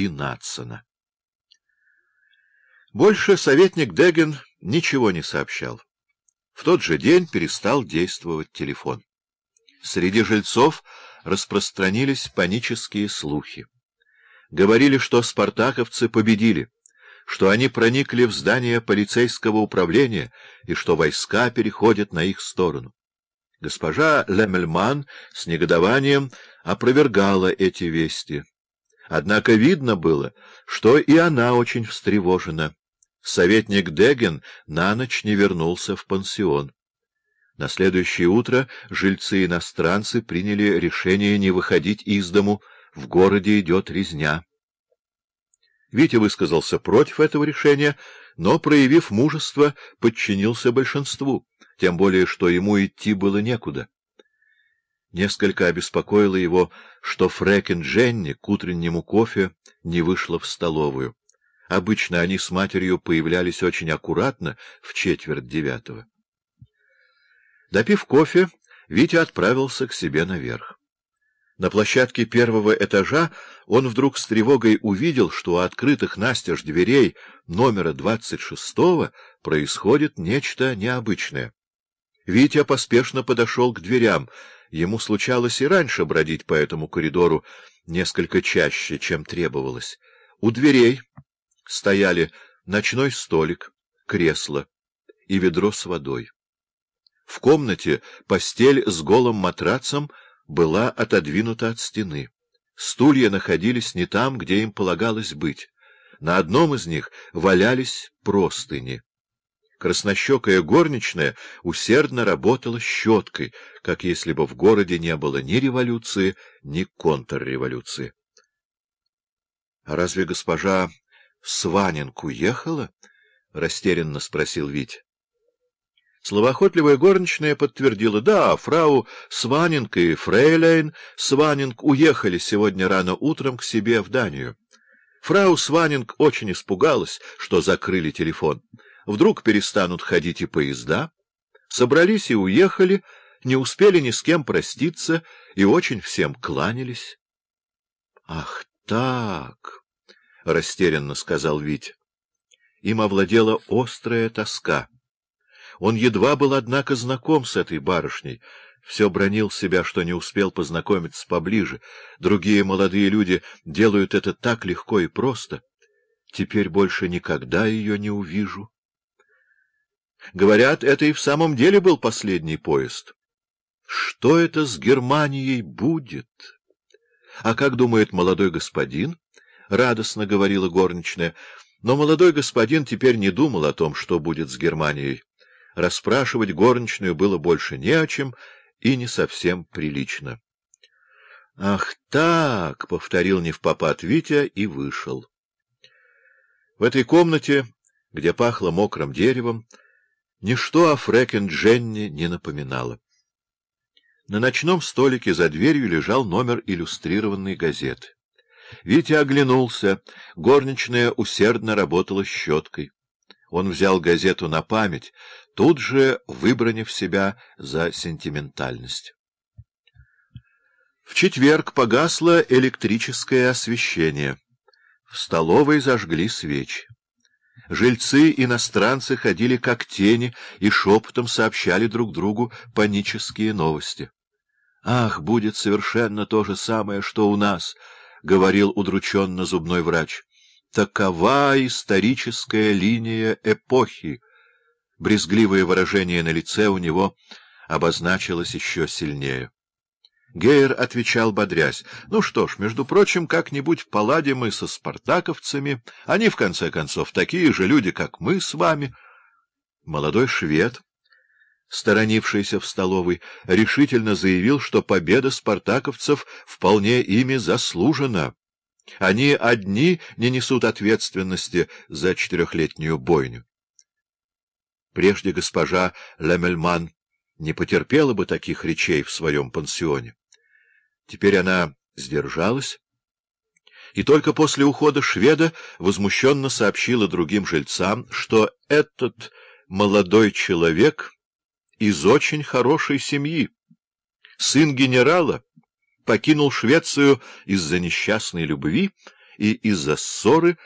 и Натсона. Больше советник Дегген ничего не сообщал. В тот же день перестал действовать телефон. Среди жильцов распространились панические слухи. Говорили, что спартаковцы победили, что они проникли в здание полицейского управления и что войска переходят на их сторону. Госпожа Лемельман с негодованием опровергала эти вести. Однако видно было, что и она очень встревожена. Советник Деген на ночь не вернулся в пансион. На следующее утро жильцы-иностранцы приняли решение не выходить из дому, в городе идет резня. Витя высказался против этого решения, но, проявив мужество, подчинился большинству, тем более, что ему идти было некуда. Несколько обеспокоило его, что Фрэкен Дженни к утреннему кофе не вышла в столовую. Обычно они с матерью появлялись очень аккуратно в четверть девятого. Допив кофе, Витя отправился к себе наверх. На площадке первого этажа он вдруг с тревогой увидел, что у открытых настежь дверей номера двадцать шестого происходит нечто необычное. Витя поспешно подошел к дверям. Ему случалось и раньше бродить по этому коридору несколько чаще, чем требовалось. У дверей стояли ночной столик, кресло и ведро с водой. В комнате постель с голым матрацем была отодвинута от стены. Стулья находились не там, где им полагалось быть. На одном из них валялись простыни. Краснощекая горничная усердно работала щеткой, как если бы в городе не было ни революции, ни контрреволюции. — А разве госпожа Сванинг уехала? — растерянно спросил Вить. Словоохотливая горничная подтвердила, да, фрау Сванинг и фрейлейн Сванинг уехали сегодня рано утром к себе в Данию. Фрау Сванинг очень испугалась, что закрыли телефон. Вдруг перестанут ходить и поезда. Собрались и уехали, не успели ни с кем проститься и очень всем кланялись. — Ах так! — растерянно сказал Вить. Им овладела острая тоска. Он едва был, однако, знаком с этой барышней, все бронил себя, что не успел познакомиться поближе. Другие молодые люди делают это так легко и просто. Теперь больше никогда ее не увижу. Говорят, это и в самом деле был последний поезд. Что это с Германией будет? А как думает молодой господин? — радостно говорила горничная. Но молодой господин теперь не думал о том, что будет с Германией. Расспрашивать горничную было больше не о чем и не совсем прилично. — Ах так! — повторил невпопад Витя и вышел. В этой комнате, где пахло мокрым деревом, ничто о Фрекен Дженни не напоминало. На ночном столике за дверью лежал номер иллюстрированной газеты. Витя оглянулся, горничная усердно работала щеткой. Он взял газету на память, тут же выбранив себя за сентиментальность. В четверг погасло электрическое освещение. В столовой зажгли свечи. Жильцы-иностранцы ходили как тени и шепотом сообщали друг другу панические новости. «Ах, будет совершенно то же самое, что у нас», — говорил удрученно зубной врач. Такова историческая линия эпохи. Брезгливое выражение на лице у него обозначилось еще сильнее. Гейер отвечал, бодрясь, — Ну что ж, между прочим, как-нибудь поладим мы со спартаковцами. Они, в конце концов, такие же люди, как мы с вами. Молодой швед, сторонившийся в столовой, решительно заявил, что победа спартаковцев вполне ими заслужена. Они одни не несут ответственности за четырехлетнюю бойню. Прежде госпожа Лемельман не потерпела бы таких речей в своем пансионе. Теперь она сдержалась, и только после ухода шведа возмущенно сообщила другим жильцам, что этот молодой человек из очень хорошей семьи, сын генерала, покинул Швецию из-за несчастной любви и из-за ссоры